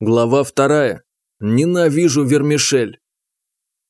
Глава вторая. Ненавижу вермишель.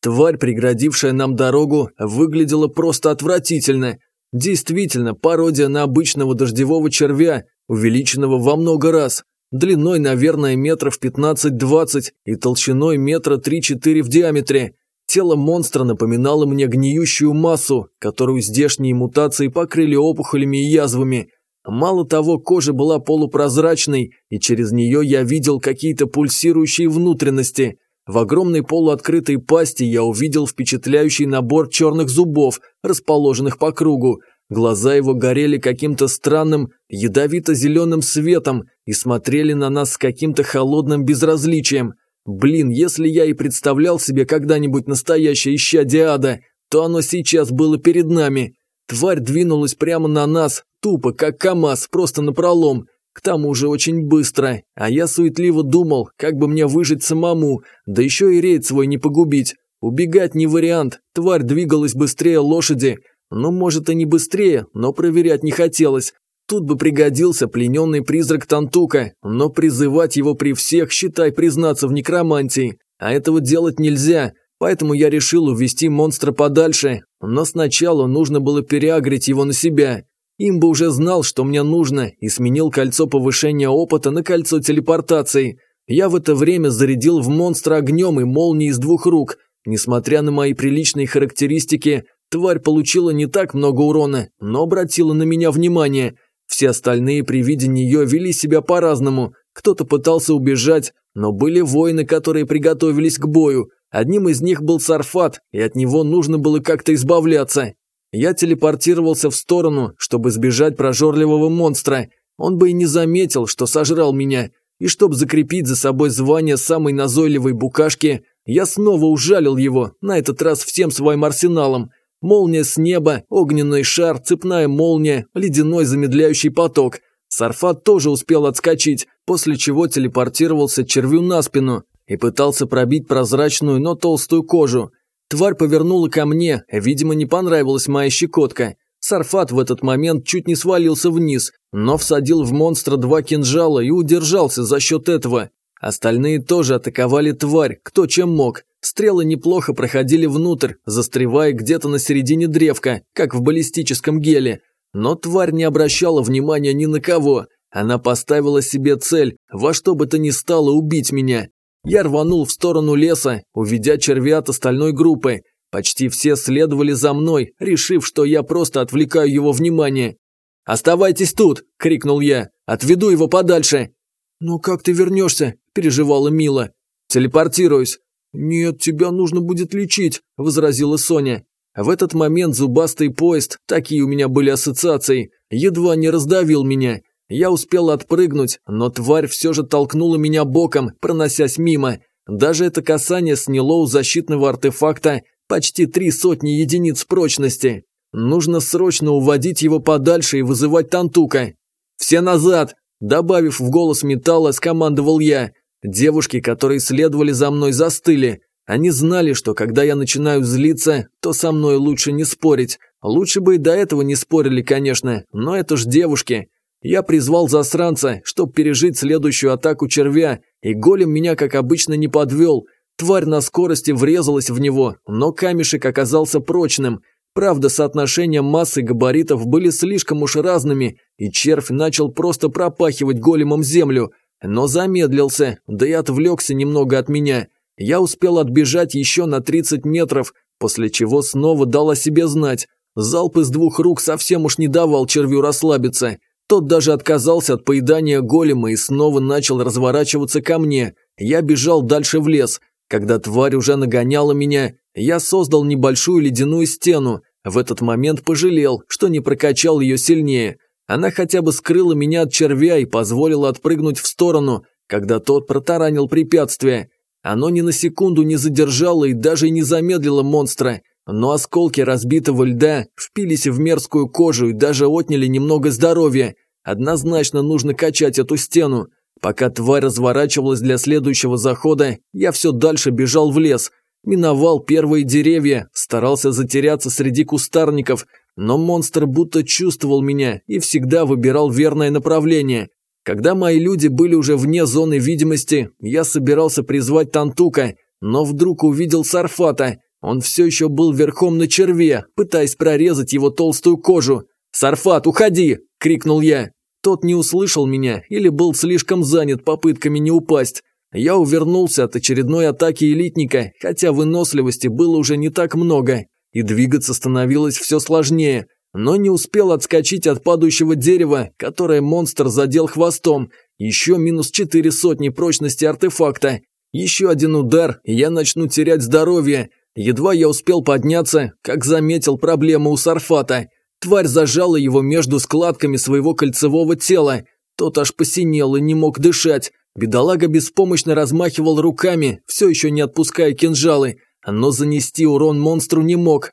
Тварь, преградившая нам дорогу, выглядела просто отвратительно. Действительно, пародия на обычного дождевого червя, увеличенного во много раз. Длиной, наверное, метров 15-20 и толщиной метра 3-4 в диаметре. Тело монстра напоминало мне гниющую массу, которую здешние мутации покрыли опухолями и язвами – Мало того, кожа была полупрозрачной, и через нее я видел какие-то пульсирующие внутренности. В огромной полуоткрытой пасти я увидел впечатляющий набор черных зубов, расположенных по кругу. Глаза его горели каким-то странным, ядовито-зеленым светом и смотрели на нас с каким-то холодным безразличием. Блин, если я и представлял себе когда-нибудь настоящее исчадие ада, то оно сейчас было перед нами. Тварь двинулась прямо на нас, тупо, как КамАЗ, просто напролом. К тому же очень быстро, а я суетливо думал, как бы мне выжить самому, да еще и рейд свой не погубить. Убегать не вариант, тварь двигалась быстрее лошади. Ну, может и не быстрее, но проверять не хотелось. Тут бы пригодился плененный призрак Тантука, но призывать его при всех, считай, признаться в некромантии. А этого делать нельзя, Поэтому я решил увести монстра подальше, но сначала нужно было переагрить его на себя. Им бы уже знал, что мне нужно, и сменил кольцо повышения опыта на кольцо телепортации. Я в это время зарядил в монстра огнем и молнией из двух рук. Несмотря на мои приличные характеристики, тварь получила не так много урона, но обратила на меня внимание. Все остальные при виде нее вели себя по-разному. Кто-то пытался убежать, но были воины, которые приготовились к бою. Одним из них был Сарфат, и от него нужно было как-то избавляться. Я телепортировался в сторону, чтобы сбежать прожорливого монстра. Он бы и не заметил, что сожрал меня. И чтобы закрепить за собой звание самой назойливой букашки, я снова ужалил его, на этот раз всем своим арсеналом. Молния с неба, огненный шар, цепная молния, ледяной замедляющий поток. Сарфат тоже успел отскочить, после чего телепортировался червю на спину, и пытался пробить прозрачную, но толстую кожу. Тварь повернула ко мне, видимо, не понравилась моя щекотка. Сарфат в этот момент чуть не свалился вниз, но всадил в монстра два кинжала и удержался за счет этого. Остальные тоже атаковали тварь, кто чем мог. Стрелы неплохо проходили внутрь, застревая где-то на середине древка, как в баллистическом геле. Но тварь не обращала внимания ни на кого. Она поставила себе цель, во что бы то ни стало убить меня. Я рванул в сторону леса, увидя червят остальной группы. Почти все следовали за мной, решив, что я просто отвлекаю его внимание. «Оставайтесь тут!» – крикнул я. «Отведу его подальше!» «Но как ты вернешься?» – переживала Мила. «Телепортируюсь». «Нет, тебя нужно будет лечить», – возразила Соня. В этот момент зубастый поезд, такие у меня были ассоциации, едва не раздавил меня. Я успел отпрыгнуть, но тварь все же толкнула меня боком, проносясь мимо. Даже это касание сняло у защитного артефакта почти три сотни единиц прочности. Нужно срочно уводить его подальше и вызывать Тантука. «Все назад!» Добавив в голос металла, скомандовал я. Девушки, которые следовали за мной, застыли. Они знали, что когда я начинаю злиться, то со мной лучше не спорить. Лучше бы и до этого не спорили, конечно, но это ж девушки. Я призвал засранца, чтобы пережить следующую атаку червя, и голем меня, как обычно, не подвел. Тварь на скорости врезалась в него, но камешек оказался прочным. Правда, соотношения массы габаритов были слишком уж разными, и червь начал просто пропахивать големом землю, но замедлился, да и отвлекся немного от меня. Я успел отбежать еще на 30 метров, после чего снова дал о себе знать. Залп из двух рук совсем уж не давал червю расслабиться. Тот даже отказался от поедания голема и снова начал разворачиваться ко мне. Я бежал дальше в лес. Когда тварь уже нагоняла меня, я создал небольшую ледяную стену. В этот момент пожалел, что не прокачал ее сильнее. Она хотя бы скрыла меня от червя и позволила отпрыгнуть в сторону, когда тот протаранил препятствие. Оно ни на секунду не задержало и даже не замедлило монстра но осколки разбитого льда впились в мерзкую кожу и даже отняли немного здоровья. Однозначно нужно качать эту стену. Пока тварь разворачивалась для следующего захода, я все дальше бежал в лес. Миновал первые деревья, старался затеряться среди кустарников, но монстр будто чувствовал меня и всегда выбирал верное направление. Когда мои люди были уже вне зоны видимости, я собирался призвать Тантука, но вдруг увидел Сарфата. Он все еще был верхом на черве, пытаясь прорезать его толстую кожу. «Сарфат, уходи!» – крикнул я. Тот не услышал меня или был слишком занят попытками не упасть. Я увернулся от очередной атаки элитника, хотя выносливости было уже не так много, и двигаться становилось все сложнее, но не успел отскочить от падающего дерева, которое монстр задел хвостом, еще минус четыре сотни прочности артефакта. Еще один удар, и я начну терять здоровье. Едва я успел подняться, как заметил проблему у Сарфата. Тварь зажала его между складками своего кольцевого тела. Тот аж посинел и не мог дышать. Бедолага беспомощно размахивал руками, все еще не отпуская кинжалы, но занести урон монстру не мог.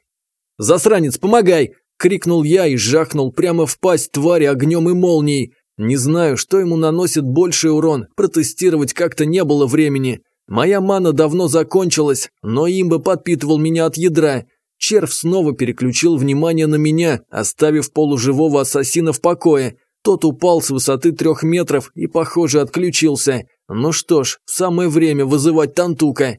«Засранец, помогай!» – крикнул я и жахнул прямо в пасть твари огнем и молнией. Не знаю, что ему наносит больший урон, протестировать как-то не было времени. Моя мана давно закончилась, но имба подпитывал меня от ядра. Червь снова переключил внимание на меня, оставив полуживого ассасина в покое. Тот упал с высоты трех метров и, похоже, отключился. Ну что ж, самое время вызывать Тантука.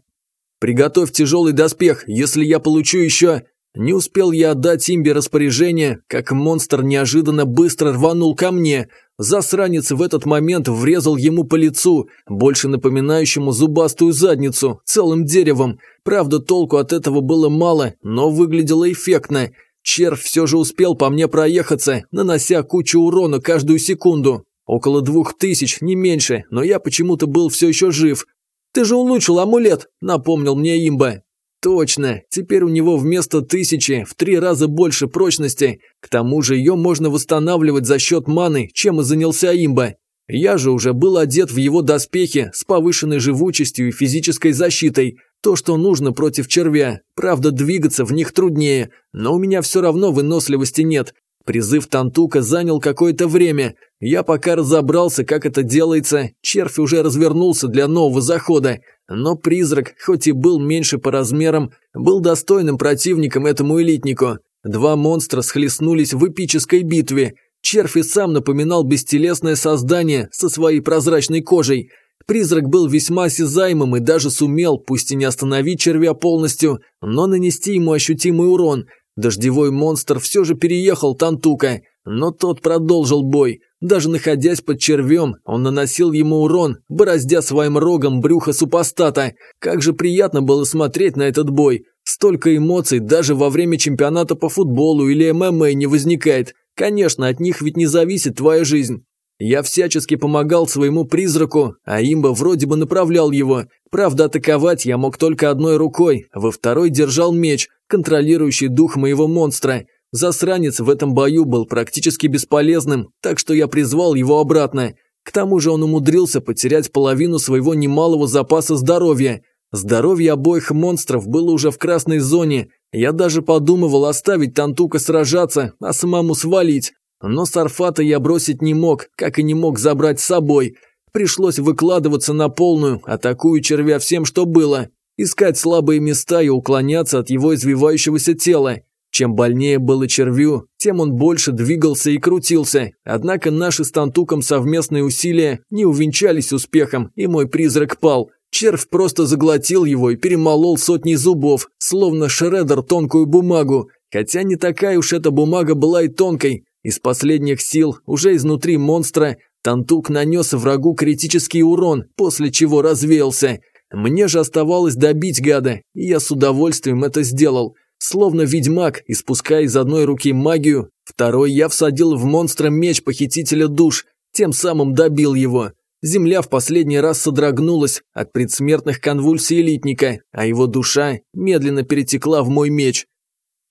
«Приготовь тяжелый доспех, если я получу еще...» Не успел я отдать имбе распоряжение, как монстр неожиданно быстро рванул ко мне. Засранец в этот момент врезал ему по лицу, больше напоминающему зубастую задницу, целым деревом. Правда, толку от этого было мало, но выглядело эффектно. Червь все же успел по мне проехаться, нанося кучу урона каждую секунду. Около двух тысяч, не меньше, но я почему-то был все еще жив. «Ты же улучшил амулет», — напомнил мне имба. Точно, теперь у него вместо тысячи в три раза больше прочности. К тому же ее можно восстанавливать за счет маны, чем и занялся имба. Я же уже был одет в его доспехи с повышенной живучестью и физической защитой. То, что нужно против червя. Правда, двигаться в них труднее, но у меня все равно выносливости нет. Призыв Тантука занял какое-то время. Я пока разобрался, как это делается, червь уже развернулся для нового захода. Но призрак, хоть и был меньше по размерам, был достойным противником этому элитнику. Два монстра схлестнулись в эпической битве. Червь и сам напоминал бестелесное создание со своей прозрачной кожей. Призрак был весьма осязаемым и даже сумел, пусть и не остановить червя полностью, но нанести ему ощутимый урон. Дождевой монстр все же переехал Тантука, но тот продолжил бой. Даже находясь под червем, он наносил ему урон, бороздя своим рогом брюхо супостата. Как же приятно было смотреть на этот бой. Столько эмоций даже во время чемпионата по футболу или ММА не возникает. Конечно, от них ведь не зависит твоя жизнь. Я всячески помогал своему призраку, а имба вроде бы направлял его. Правда, атаковать я мог только одной рукой, во второй держал меч, контролирующий дух моего монстра. Засранец в этом бою был практически бесполезным, так что я призвал его обратно. К тому же он умудрился потерять половину своего немалого запаса здоровья. Здоровье обоих монстров было уже в красной зоне. Я даже подумывал оставить Тантука сражаться, а самому свалить. Но Сарфата я бросить не мог, как и не мог забрать с собой. Пришлось выкладываться на полную, атакуя червя всем, что было. Искать слабые места и уклоняться от его извивающегося тела. Чем больнее было червю, тем он больше двигался и крутился. Однако наши с Тантуком совместные усилия не увенчались успехом, и мой призрак пал. Червь просто заглотил его и перемолол сотни зубов, словно шредер тонкую бумагу. Хотя не такая уж эта бумага была и тонкой. Из последних сил, уже изнутри монстра, Тантук нанес врагу критический урон, после чего развеялся. Мне же оставалось добить гада, и я с удовольствием это сделал. Словно ведьмак, испуская из одной руки магию, второй я всадил в монстра меч похитителя душ, тем самым добил его. Земля в последний раз содрогнулась от предсмертных конвульсий элитника, а его душа медленно перетекла в мой меч.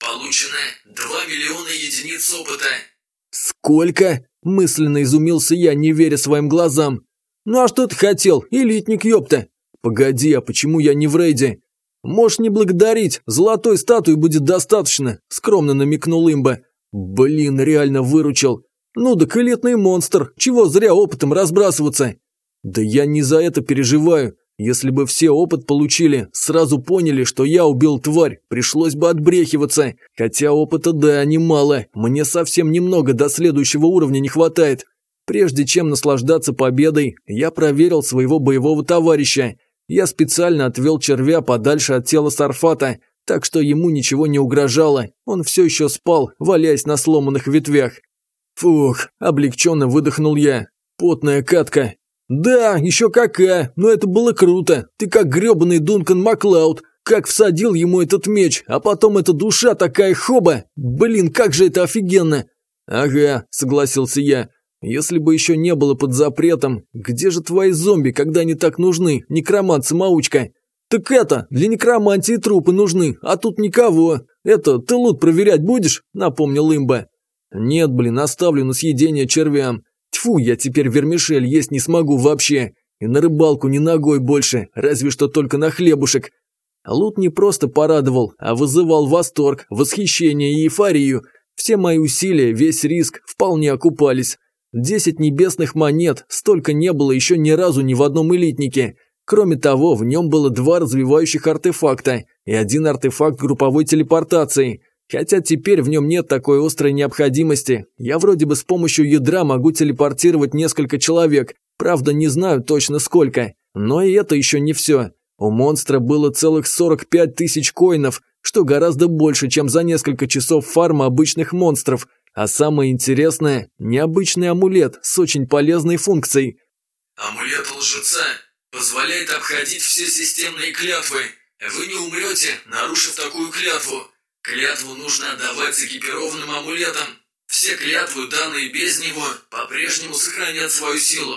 Получено 2 миллиона единиц опыта. «Сколько?» – мысленно изумился я, не веря своим глазам. «Ну а что ты хотел, элитник, ёпта?» «Погоди, а почему я не в рейде?» «Можешь не благодарить, золотой статуи будет достаточно», – скромно намекнул имба. «Блин, реально выручил. Ну да элитный монстр, чего зря опытом разбрасываться?» «Да я не за это переживаю. Если бы все опыт получили, сразу поняли, что я убил тварь, пришлось бы отбрехиваться. Хотя опыта да, немало, мне совсем немного до следующего уровня не хватает. Прежде чем наслаждаться победой, я проверил своего боевого товарища. Я специально отвел червя подальше от тела Сарфата, так что ему ничего не угрожало. Он все еще спал, валяясь на сломанных ветвях. Фух, облегченно выдохнул я. Потная катка. Да, еще какая, но это было круто. Ты как гребаный Дункан Маклауд. Как всадил ему этот меч, а потом эта душа такая хоба. Блин, как же это офигенно. Ага, согласился я. Если бы еще не было под запретом, где же твои зомби, когда они так нужны, некромант-самоучка? Так это, для некромантии трупы нужны, а тут никого. Это, ты лут проверять будешь? Напомнил имба. Нет, блин, оставлю на съедение червям. Тьфу, я теперь вермишель есть не смогу вообще. И на рыбалку ни ногой больше, разве что только на хлебушек. Лут не просто порадовал, а вызывал восторг, восхищение и эйфорию. Все мои усилия, весь риск вполне окупались. Десять небесных монет, столько не было еще ни разу ни в одном элитнике. Кроме того, в нем было два развивающих артефакта и один артефакт групповой телепортации. Хотя теперь в нем нет такой острой необходимости. Я вроде бы с помощью ядра могу телепортировать несколько человек, правда не знаю точно сколько. Но и это еще не все. У монстра было целых 45 тысяч коинов, что гораздо больше, чем за несколько часов фарма обычных монстров. А самое интересное – необычный амулет с очень полезной функцией. Амулет лжеца позволяет обходить все системные клятвы. Вы не умрете, нарушив такую клятву. Клятву нужно отдавать с экипированным амулетом. Все клятвы, данные без него, по-прежнему сохранят свою силу.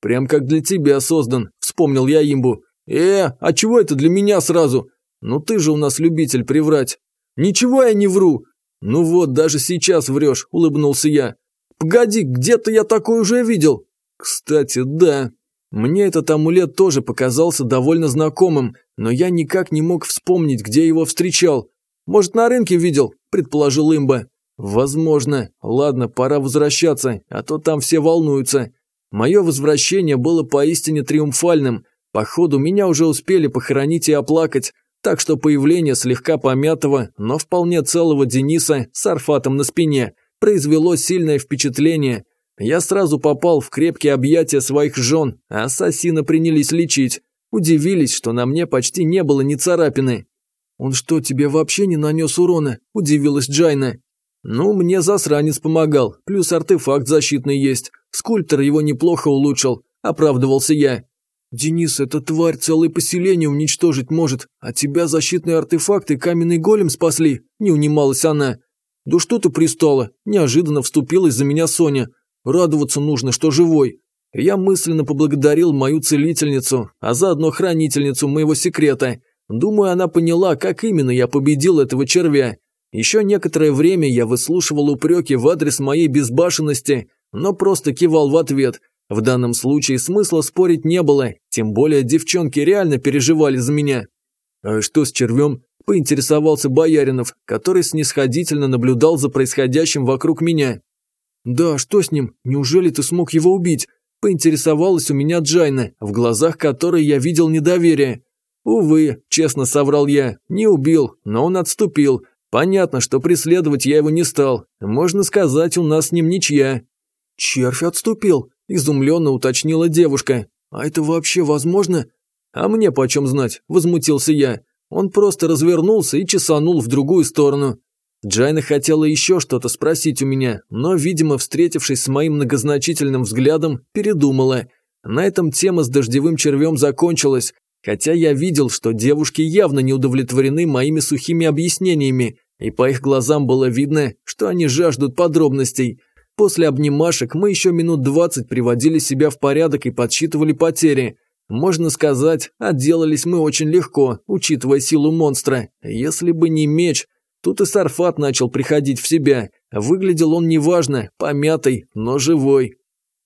Прям как для тебя создан, вспомнил я имбу. Э, а чего это для меня сразу? Ну ты же у нас любитель приврать. Ничего я не вру. Ну вот, даже сейчас врешь, улыбнулся я. Погоди, где-то я такой уже видел. Кстати, да. Мне этот амулет тоже показался довольно знакомым, но я никак не мог вспомнить, где его встречал. «Может, на рынке видел?» – предположил имба. «Возможно. Ладно, пора возвращаться, а то там все волнуются». Мое возвращение было поистине триумфальным. Походу, меня уже успели похоронить и оплакать, так что появление слегка помятого, но вполне целого Дениса с арфатом на спине произвело сильное впечатление. Я сразу попал в крепкие объятия своих жен, а ассасина принялись лечить. Удивились, что на мне почти не было ни царапины. «Он что, тебе вообще не нанес урона?» – удивилась Джайна. «Ну, мне засранец помогал, плюс артефакт защитный есть. Скульптор его неплохо улучшил», – оправдывался я. «Денис, эта тварь целое поселение уничтожить может, а тебя защитные артефакты каменный голем спасли», – не унималась она. «Да что ты пристала?» – неожиданно вступилась за меня Соня. «Радоваться нужно, что живой». Я мысленно поблагодарил мою целительницу, а заодно хранительницу моего секрета – Думаю, она поняла, как именно я победил этого червя. Еще некоторое время я выслушивал упреки в адрес моей безбашенности, но просто кивал в ответ. В данном случае смысла спорить не было, тем более девчонки реально переживали за меня. «А что с червем?» – поинтересовался Бояринов, который снисходительно наблюдал за происходящим вокруг меня. «Да, что с ним? Неужели ты смог его убить?» – поинтересовалась у меня Джайна, в глазах которой я видел недоверие. Увы, честно соврал я, не убил, но он отступил. Понятно, что преследовать я его не стал. Можно сказать, у нас с ним ничья. Червь отступил, изумленно уточнила девушка. А это вообще возможно? А мне почем знать, возмутился я. Он просто развернулся и чесанул в другую сторону. Джайна хотела еще что-то спросить у меня, но, видимо, встретившись с моим многозначительным взглядом, передумала. На этом тема с дождевым червем закончилась, Хотя я видел, что девушки явно не удовлетворены моими сухими объяснениями, и по их глазам было видно, что они жаждут подробностей. После обнимашек мы еще минут двадцать приводили себя в порядок и подсчитывали потери. Можно сказать, отделались мы очень легко, учитывая силу монстра. Если бы не меч, тут и Сарфат начал приходить в себя. Выглядел он неважно, помятый, но живой.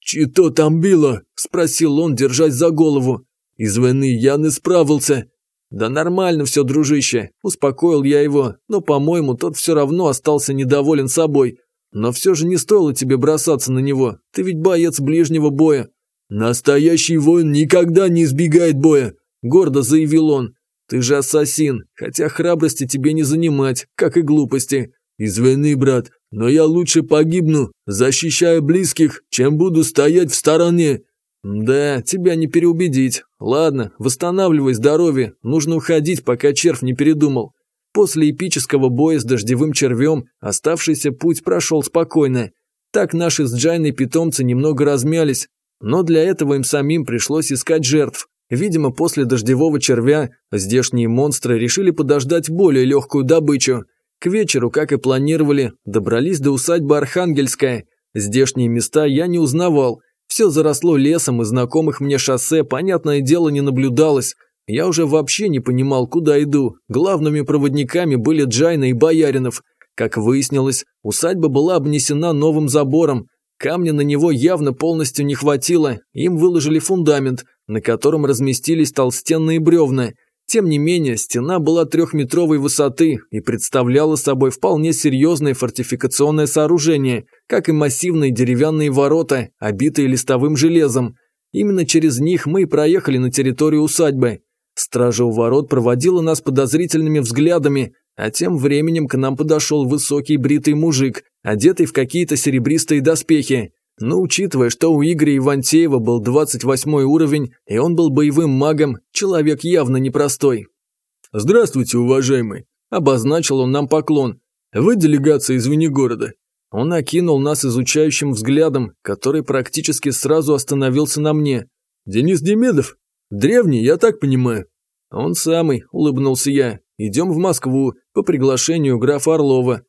«Что там было?» – спросил он, держась за голову. Из войны я не справился. Да нормально все, дружище, успокоил я его, но, по-моему, тот все равно остался недоволен собой. Но все же не стоило тебе бросаться на него, ты ведь боец ближнего боя. Настоящий воин никогда не избегает боя, гордо заявил он. Ты же ассасин, хотя храбрости тебе не занимать, как и глупости. Из войны, брат, но я лучше погибну, защищая близких, чем буду стоять в стороне». «Да, тебя не переубедить. Ладно, восстанавливай здоровье, нужно уходить, пока червь не передумал». После эпического боя с дождевым червем оставшийся путь прошел спокойно. Так наши с Джайной питомцы немного размялись, но для этого им самим пришлось искать жертв. Видимо, после дождевого червя здешние монстры решили подождать более легкую добычу. К вечеру, как и планировали, добрались до усадьбы Архангельская. Здешние места я не узнавал. Все заросло лесом и знакомых мне шоссе, понятное дело, не наблюдалось. Я уже вообще не понимал, куда иду. Главными проводниками были Джайна и Бояринов. Как выяснилось, усадьба была обнесена новым забором, Камня на него явно полностью не хватило, им выложили фундамент, на котором разместились толстенные бревна. Тем не менее, стена была трехметровой высоты и представляла собой вполне серьезное фортификационное сооружение, как и массивные деревянные ворота, обитые листовым железом. Именно через них мы и проехали на территорию усадьбы. Стража у ворот проводила нас подозрительными взглядами, а тем временем к нам подошел высокий бритый мужик, одетый в какие-то серебристые доспехи. Но учитывая, что у Игоря Ивантеева был 28 уровень, и он был боевым магом, человек явно непростой. «Здравствуйте, уважаемый!» – обозначил он нам поклон. «Вы делегация из Венегорода?» Он окинул нас изучающим взглядом, который практически сразу остановился на мне. «Денис Демедов? Древний, я так понимаю?» «Он самый», – улыбнулся я. Идем в Москву по приглашению графа Орлова».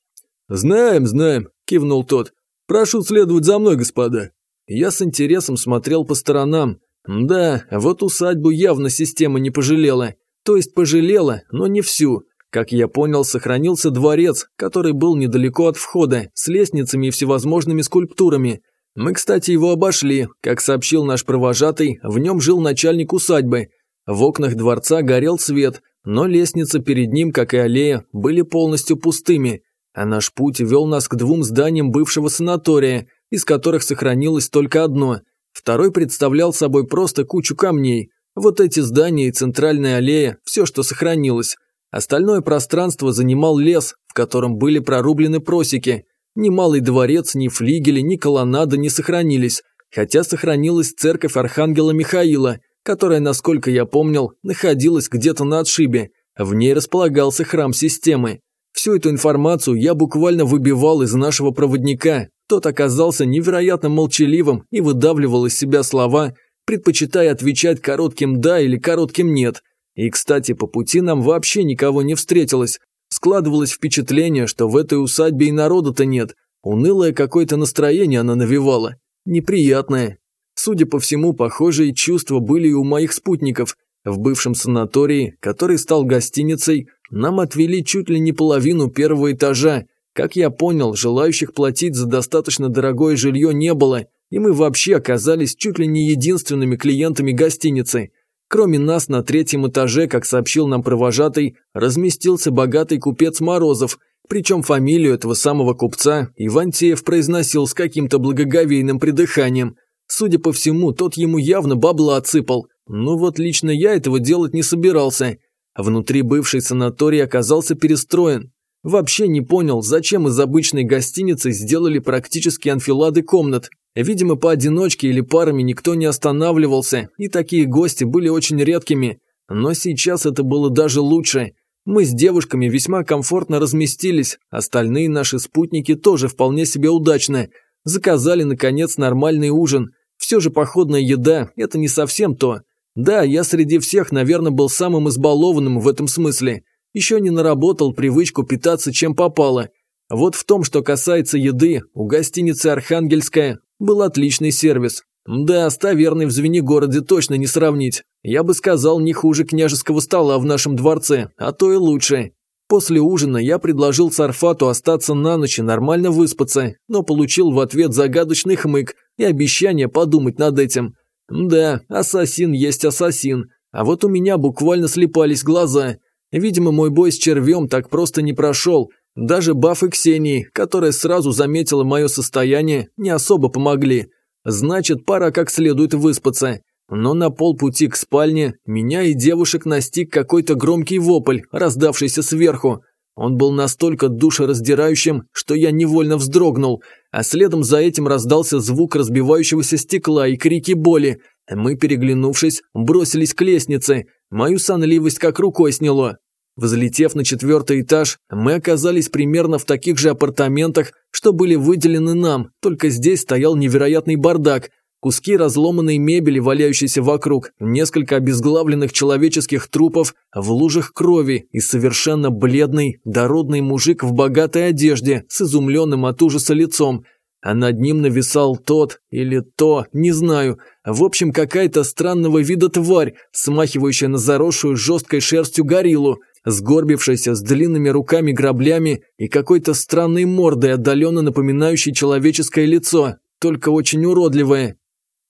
«Знаем, знаем», – кивнул тот. «Прошу следовать за мной, господа». Я с интересом смотрел по сторонам. Да, вот усадьбу явно система не пожалела. То есть пожалела, но не всю. Как я понял, сохранился дворец, который был недалеко от входа, с лестницами и всевозможными скульптурами. Мы, кстати, его обошли. Как сообщил наш провожатый, в нем жил начальник усадьбы. В окнах дворца горел свет, но лестница перед ним, как и аллея, были полностью пустыми, а наш путь вел нас к двум зданиям бывшего санатория, из которых сохранилось только одно. Второй представлял собой просто кучу камней. Вот эти здания и центральная аллея – все, что сохранилось. Остальное пространство занимал лес, в котором были прорублены просеки. Ни малый дворец, ни флигели, ни колоннада не сохранились, хотя сохранилась церковь Архангела Михаила – которая, насколько я помнил, находилась где-то на отшибе. В ней располагался храм системы. Всю эту информацию я буквально выбивал из нашего проводника. Тот оказался невероятно молчаливым и выдавливал из себя слова, предпочитая отвечать коротким «да» или коротким «нет». И, кстати, по пути нам вообще никого не встретилось. Складывалось впечатление, что в этой усадьбе и народа-то нет. Унылое какое-то настроение она навевала. Неприятное. Судя по всему, похожие чувства были и у моих спутников. В бывшем санатории, который стал гостиницей, нам отвели чуть ли не половину первого этажа. Как я понял, желающих платить за достаточно дорогое жилье не было, и мы вообще оказались чуть ли не единственными клиентами гостиницы. Кроме нас на третьем этаже, как сообщил нам провожатый, разместился богатый купец Морозов, причем фамилию этого самого купца Ивантеев произносил с каким-то благоговейным придыханием – Судя по всему, тот ему явно бабла отсыпал. Ну вот лично я этого делать не собирался. Внутри бывший санаторий оказался перестроен. Вообще не понял, зачем из обычной гостиницы сделали практически анфилады комнат. Видимо, поодиночке или парами никто не останавливался, и такие гости были очень редкими. Но сейчас это было даже лучше. Мы с девушками весьма комфортно разместились, остальные наши спутники тоже вполне себе удачно. Заказали, наконец, нормальный ужин – все же походная еда – это не совсем то. Да, я среди всех, наверное, был самым избалованным в этом смысле. Еще не наработал привычку питаться чем попало. Вот в том, что касается еды, у гостиницы «Архангельская» был отличный сервис. Да, с таверной в Звенигороде точно не сравнить. Я бы сказал, не хуже княжеского стола в нашем дворце, а то и лучше. После ужина я предложил Сарфату остаться на ночь и нормально выспаться, но получил в ответ загадочный хмык и обещание подумать над этим. Да, ассасин есть ассасин, а вот у меня буквально слепались глаза. Видимо, мой бой с червем так просто не прошел. Даже бафы Ксении, которая сразу заметила мое состояние, не особо помогли. Значит, пора как следует выспаться. Но на полпути к спальне меня и девушек настиг какой-то громкий вопль, раздавшийся сверху. Он был настолько душераздирающим, что я невольно вздрогнул, а следом за этим раздался звук разбивающегося стекла и крики боли. Мы, переглянувшись, бросились к лестнице. Мою сонливость как рукой сняло. Взлетев на четвертый этаж, мы оказались примерно в таких же апартаментах, что были выделены нам, только здесь стоял невероятный бардак. Куски разломанной мебели, валяющиеся вокруг, несколько обезглавленных человеческих трупов в лужах крови и совершенно бледный, дородный мужик в богатой одежде с изумленным от ужаса лицом. А над ним нависал тот или то, не знаю, в общем, какая-то странного вида тварь, смахивающая на заросшую жесткой шерстью гориллу, сгорбившаяся с длинными руками-граблями и какой-то странной мордой, отдаленно напоминающей человеческое лицо, только очень уродливое.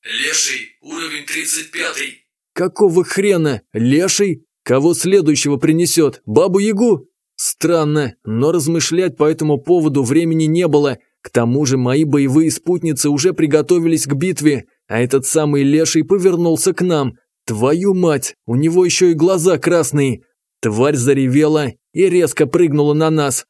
Леший, уровень 35. Какого хрена? Леший? Кого следующего принесет? Бабу-ягу? Странно, но размышлять по этому поводу времени не было. К тому же мои боевые спутницы уже приготовились к битве, а этот самый Леший повернулся к нам. Твою мать, у него еще и глаза красные. Тварь заревела и резко прыгнула на нас.